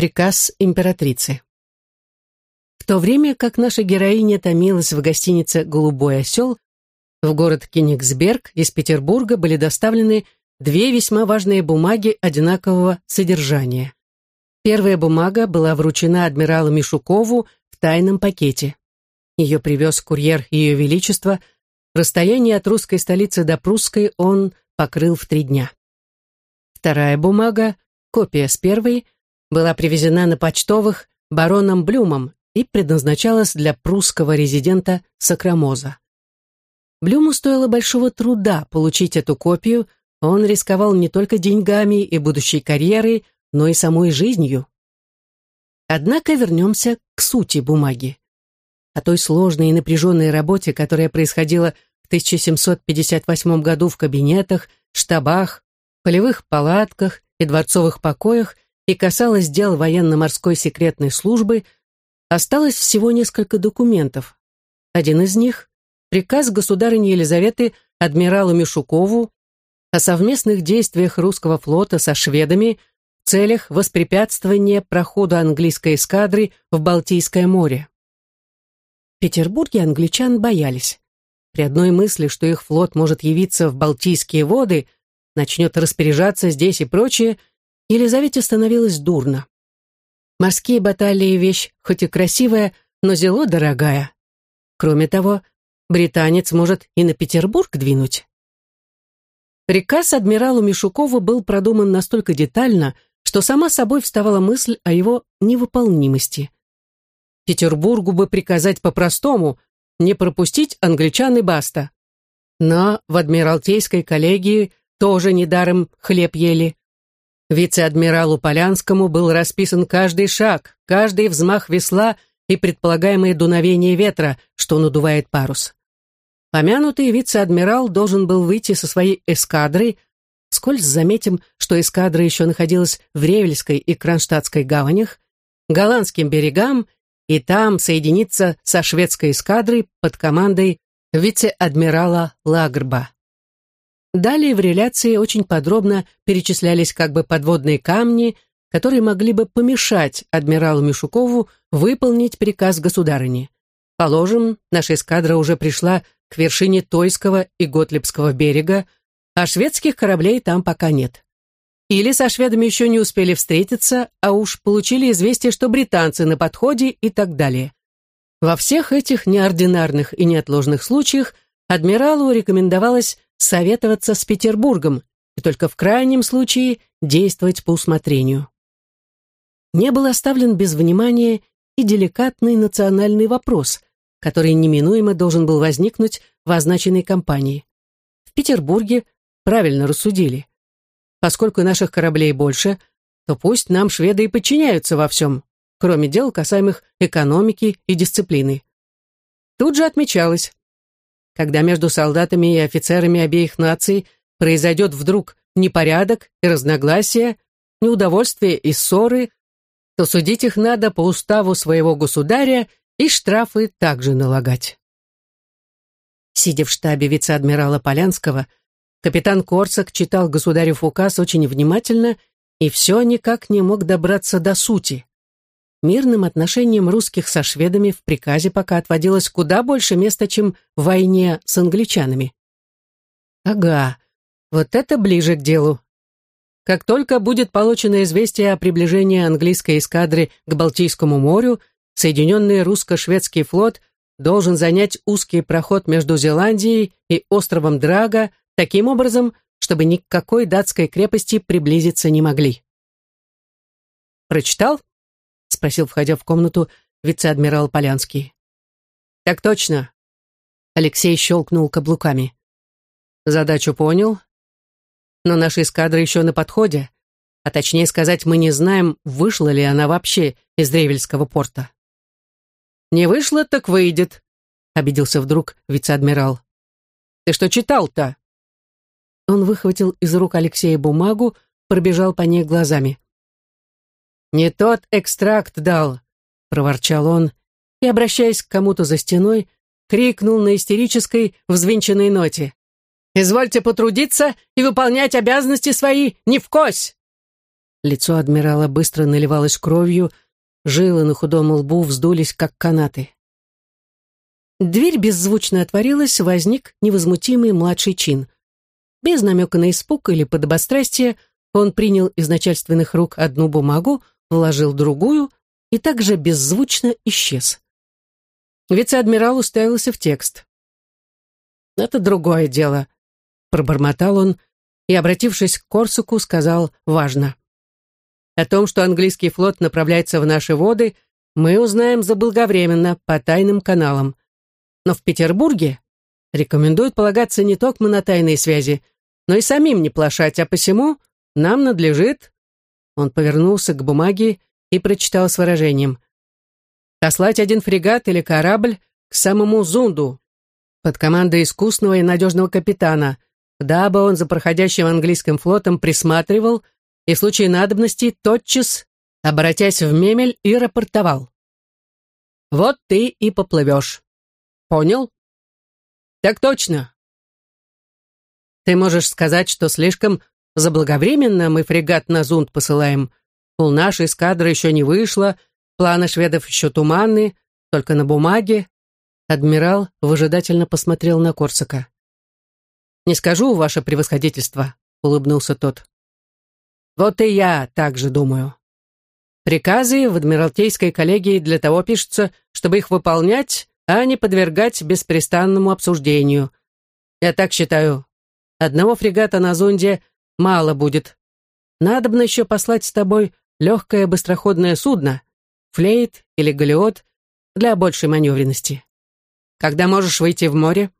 Приказ императрицы. В то время, как наша героиня томилась в гостинице «Голубой осел», в город Кенигсберг из Петербурга были доставлены две весьма важные бумаги одинакового содержания. Первая бумага была вручена адмиралу Мишукову в тайном пакете. Ее привез курьер Ее Величества. Расстояние от русской столицы до прусской он покрыл в три дня. Вторая бумага, копия с первой, была привезена на почтовых бароном Блюмом и предназначалась для прусского резидента Сакрамоза. Блюму стоило большого труда получить эту копию, он рисковал не только деньгами и будущей карьерой, но и самой жизнью. Однако вернемся к сути бумаги. О той сложной и напряженной работе, которая происходила в 1758 году в кабинетах, штабах, полевых палатках и дворцовых покоях и касалась дел военно-морской секретной службы, осталось всего несколько документов. Один из них — приказ государыни Елизаветы адмиралу Мишукову о совместных действиях русского флота со шведами в целях воспрепятствования прохода английской эскадры в Балтийское море. В Петербурге англичан боялись. При одной мысли, что их флот может явиться в Балтийские воды, начнет распоряжаться здесь и прочее, Елизавете становилось дурно. Морские баталии — вещь хоть и красивая, но зело дорогая. Кроме того, британец может и на Петербург двинуть. Приказ адмиралу Мишукову был продуман настолько детально, что сама собой вставала мысль о его невыполнимости. Петербургу бы приказать по-простому, не пропустить англичан и баста. Но в Адмиралтейской коллегии тоже недаром хлеб ели. Вице-адмиралу Полянскому был расписан каждый шаг, каждый взмах весла и предполагаемое дуновение ветра, что надувает парус. Помянутый вице-адмирал должен был выйти со своей эскадрой, скользь заметим, что эскадра еще находилась в Ревельской и Кронштадтской гаванях, голландским берегам и там соединиться со шведской эскадрой под командой вице-адмирала Лагрба. Далее в реляции очень подробно перечислялись как бы подводные камни, которые могли бы помешать адмиралу Мишукову выполнить приказ государыни. Положим, наша эскадра уже пришла к вершине Тойского и Готлебского берега, а шведских кораблей там пока нет. Или со шведами еще не успели встретиться, а уж получили известие, что британцы на подходе и так далее. Во всех этих неординарных и неотложных случаях адмиралу рекомендовалось советоваться с Петербургом и только в крайнем случае действовать по усмотрению. Не был оставлен без внимания и деликатный национальный вопрос, который неминуемо должен был возникнуть в означенной кампании. В Петербурге правильно рассудили. Поскольку наших кораблей больше, то пусть нам шведы и подчиняются во всем, кроме дел, касаемых экономики и дисциплины. Тут же отмечалось, когда между солдатами и офицерами обеих наций произойдет вдруг непорядок и разногласия, неудовольствие и ссоры, то судить их надо по уставу своего государя и штрафы также налагать. Сидя в штабе вице-адмирала Полянского, капитан Корсак читал государев указ очень внимательно и все никак не мог добраться до сути мирным отношениям русских со шведами в приказе пока отводилось куда больше места, чем в войне с англичанами. Ага, вот это ближе к делу. Как только будет получено известие о приближении английской эскадры к Балтийскому морю, Соединенный русско-шведский флот должен занять узкий проход между Зеландией и островом Драга таким образом, чтобы ни к какой датской крепости приблизиться не могли. Прочитал? — спросил, входя в комнату, вице-адмирал Полянский. «Так точно». Алексей щелкнул каблуками. «Задачу понял. Но наша эскадра еще на подходе, а точнее сказать, мы не знаем, вышла ли она вообще из Древельского порта». «Не вышла, так выйдет», — обиделся вдруг вице-адмирал. «Ты что читал-то?» Он выхватил из рук Алексея бумагу, пробежал по ней глазами. «Не тот экстракт дал», — проворчал он, и, обращаясь к кому-то за стеной, крикнул на истерической, взвинченной ноте. «Извольте потрудиться и выполнять обязанности свои не в кось!» Лицо адмирала быстро наливалось кровью, жилы на худом лбу вздулись, как канаты. Дверь беззвучно отворилась, возник невозмутимый младший чин. Без намека на испуг или подобострастие он принял из начальственных рук одну бумагу, вложил другую и также беззвучно исчез. Вице-адмирал уставился в текст. «Это другое дело», — пробормотал он и, обратившись к Корсаку, сказал важно. «О том, что английский флот направляется в наши воды, мы узнаем заблаговременно по тайным каналам. Но в Петербурге рекомендуют полагаться не только на тайные связи, но и самим не плашать, а посему нам надлежит...» Он повернулся к бумаге и прочитал с выражением. «Послать один фрегат или корабль к самому Зунду под командой искусного и надежного капитана, дабы он за проходящим английским флотом присматривал и в случае надобности тотчас, обратясь в мемель, и рапортовал. Вот ты и поплывешь. Понял? Так точно. Ты можешь сказать, что слишком заблаговременно мы фрегат на зунт посылаем. Пол нашей эскадры еще не вышла, планы шведов еще туманны, только на бумаге. Адмирал выжидательно посмотрел на Корсака. «Не скажу, ваше превосходительство», — улыбнулся тот. «Вот и я так же думаю. Приказы в Адмиралтейской коллегии для того пишутся, чтобы их выполнять а не подвергать беспрестанному обсуждению. Я так считаю. Одного фрегата на зонде мало будет. Надобно еще послать с тобой легкое быстроходное судно, флейт или галеот, для большей маневренности. Когда можешь выйти в море?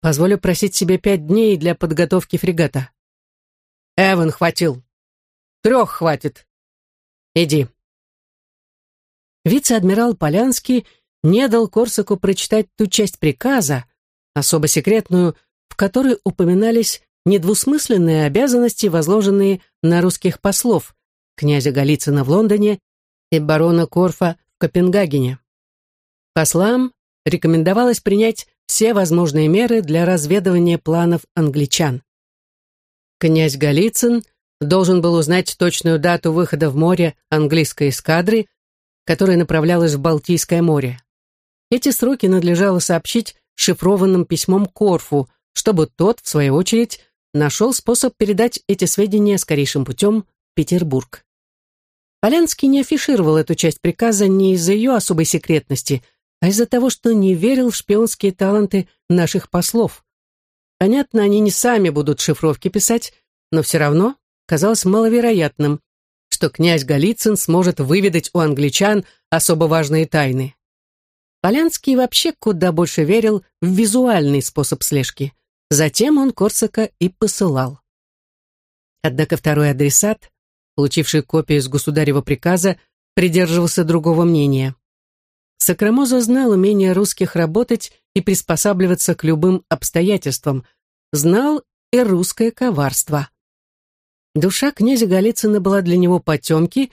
Позволю просить себе пять дней для подготовки фрегата. Эван хватил. Трех хватит. Иди. Вице-адмирал Полянский не дал Корсаку прочитать ту часть приказа, особо секретную, в которой упоминались недвусмысленные обязанности, возложенные на русских послов, князя Голицына в Лондоне и барона Корфа в Копенгагене. Послам рекомендовалось принять все возможные меры для разведывания планов англичан. Князь Голицын должен был узнать точную дату выхода в море английской эскадры, которая направлялась в Балтийское море. Эти сроки надлежало сообщить шифрованным письмом Корфу, чтобы тот, в свою очередь, нашел способ передать эти сведения скорейшим путем в Петербург. Полянский не афишировал эту часть приказа не из-за ее особой секретности, а из-за того, что не верил в шпионские таланты наших послов. Понятно, они не сами будут шифровки писать, но все равно казалось маловероятным, что князь Голицын сможет выведать у англичан особо важные тайны. Полянский вообще куда больше верил в визуальный способ слежки. Затем он Корсака и посылал. Однако второй адресат, получивший копию из государева приказа, придерживался другого мнения. Сакрамоза знал умение русских работать и приспосабливаться к любым обстоятельствам, знал и русское коварство. Душа князя Голицына была для него потемки,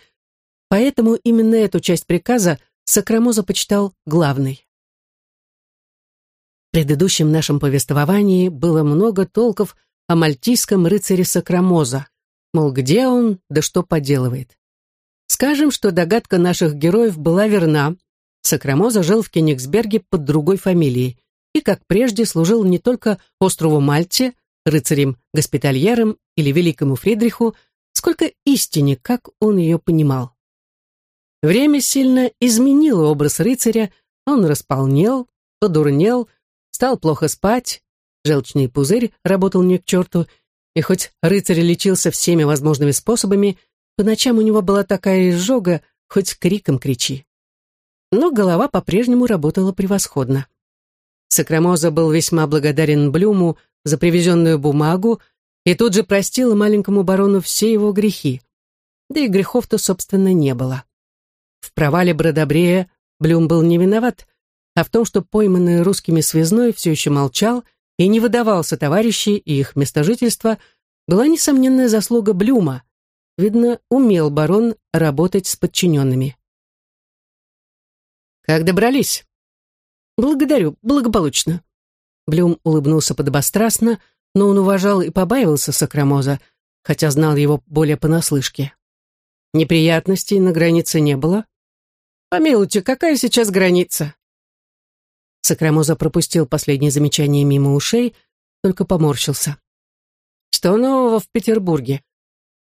поэтому именно эту часть приказа Сакрамоза почитал главной. Предыдущем нашем повествовании было много толков о мальтийском рыцаре Сакрамоза, мол, где он, да что поделывает. Скажем, что догадка наших героев была верна. Сакрамоза жил в Кенигсберге под другой фамилией и, как прежде, служил не только острову Мальте, рыцарем-госпитальером или великому Фридриху, сколько истине, как он ее понимал. Время сильно изменило образ рыцаря, он располнел, подурнел, стал плохо спать, желчный пузырь работал не к черту, и хоть рыцарь лечился всеми возможными способами, по ночам у него была такая изжога, хоть криком кричи. Но голова по-прежнему работала превосходно. Сакрамоза был весьма благодарен Блюму за привезенную бумагу и тут же простил маленькому барону все его грехи. Да и грехов-то, собственно, не было. В провале Бродобрея Блюм был не виноват, а в том, что пойманный русскими связной все еще молчал и не выдавался товарищей и их местожительства, была несомненная заслуга Блюма. Видно, умел барон работать с подчиненными. «Как добрались?» «Благодарю, благополучно». Блюм улыбнулся подобострастно, но он уважал и побаивался Сакрамоза, хотя знал его более понаслышке. Неприятностей на границе не было. «Помилуйте, какая сейчас граница?» Сакрамоза пропустил последнее замечание мимо ушей, только поморщился. «Что нового в Петербурге?»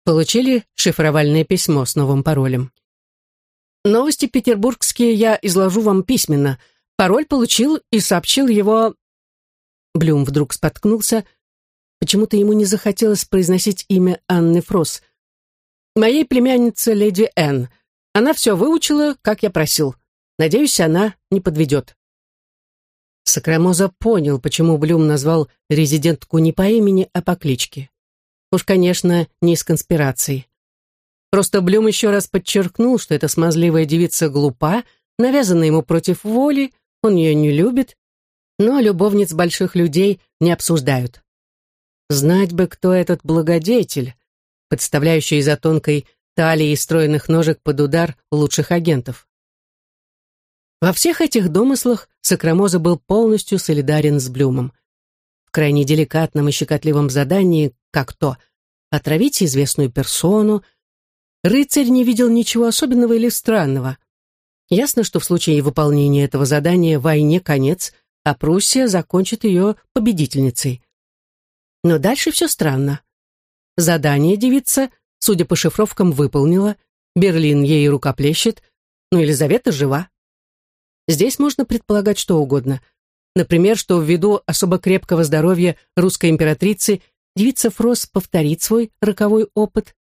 Получили шифровальное письмо с новым паролем. Новости петербургские я изложу вам письменно. Пароль получил и сообщил его... Блюм вдруг споткнулся. Почему-то ему не захотелось произносить имя Анны Фрос. Моей племяннице леди Энн. Она все выучила, как я просил. Надеюсь, она не подведет. Сакрамоза понял, почему Блюм назвал резидентку не по имени, а по кличке. Уж, конечно, не из конспирации. Просто Блюм еще раз подчеркнул, что эта смазливая девица глупа, навязана ему против воли, он ее не любит, но любовниц больших людей не обсуждают. Знать бы, кто этот благодетель, подставляющий за тонкой талией стройных ножек под удар лучших агентов. Во всех этих домыслах Сакрамоза был полностью солидарен с Блюмом. В крайне деликатном и щекотливом задании, как то отравить известную персону, Рыцарь не видел ничего особенного или странного. Ясно, что в случае выполнения этого задания войне конец, а Пруссия закончит ее победительницей. Но дальше все странно. Задание девица, судя по шифровкам, выполнила, Берлин ей рукоплещет, но Елизавета жива. Здесь можно предполагать что угодно. Например, что ввиду особо крепкого здоровья русской императрицы девица Фрос повторит свой роковой опыт,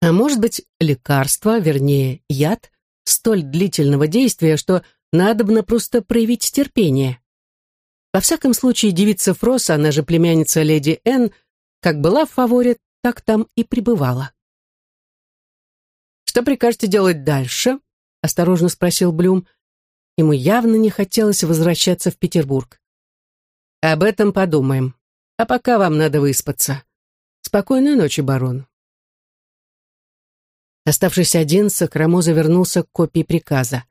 а может быть, лекарство, вернее, яд, столь длительного действия, что надобно просто проявить терпение. Во всяком случае, девица Фрос, она же племянница леди Н, как была в фаворе, так там и пребывала. «Что прикажете делать дальше?» — осторожно спросил Блюм. Ему явно не хотелось возвращаться в Петербург. «Об этом подумаем. А пока вам надо выспаться. Спокойной ночи, барон». Оставшись один, Сакрамоза вернулся к копии приказа.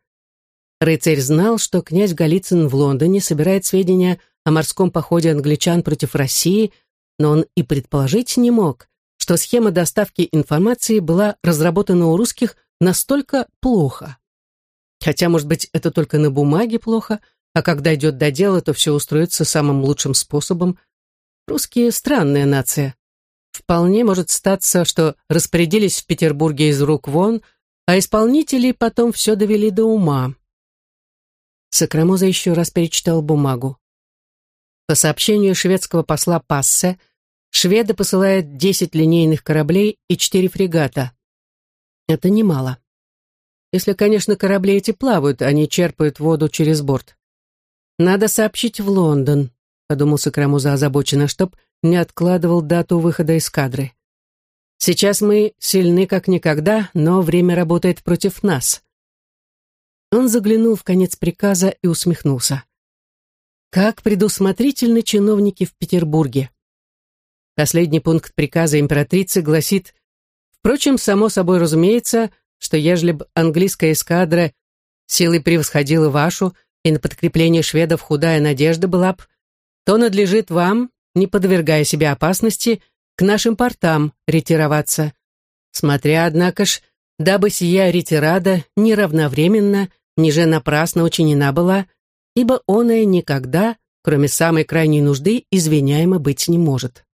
Рыцарь знал, что князь Голицын в Лондоне собирает сведения о морском походе англичан против России, но он и предположить не мог, что схема доставки информации была разработана у русских настолько плохо. Хотя, может быть, это только на бумаге плохо, а когда идет до дела, то все устроится самым лучшим способом. Русские — странная нация. Вполне может статься, что распорядились в Петербурге из рук вон, а исполнители потом все довели до ума. Сакрамоза еще раз перечитал бумагу. По сообщению шведского посла Пассе, шведы посылают 10 линейных кораблей и 4 фрегата. Это немало. Если, конечно, корабли эти плавают, они черпают воду через борт. Надо сообщить в Лондон, подумал Сакрамоза озабоченно, чтоб не откладывал дату выхода из кадры. Сейчас мы сильны как никогда, но время работает против нас. Он заглянул в конец приказа и усмехнулся. Как предусмотрительны чиновники в Петербурге. Последний пункт приказа императрицы гласит, впрочем, само собой разумеется, что ежели бы английская эскадра силой превосходила вашу, и на подкрепление шведов худая надежда была б, то надлежит вам, не подвергая себя опасности, к нашим портам ретироваться. Смотря, однако ж, дабы сия ретирада ни равновременно, ни же напрасно учинена была, ибо оная никогда, кроме самой крайней нужды, извиняемо быть не может.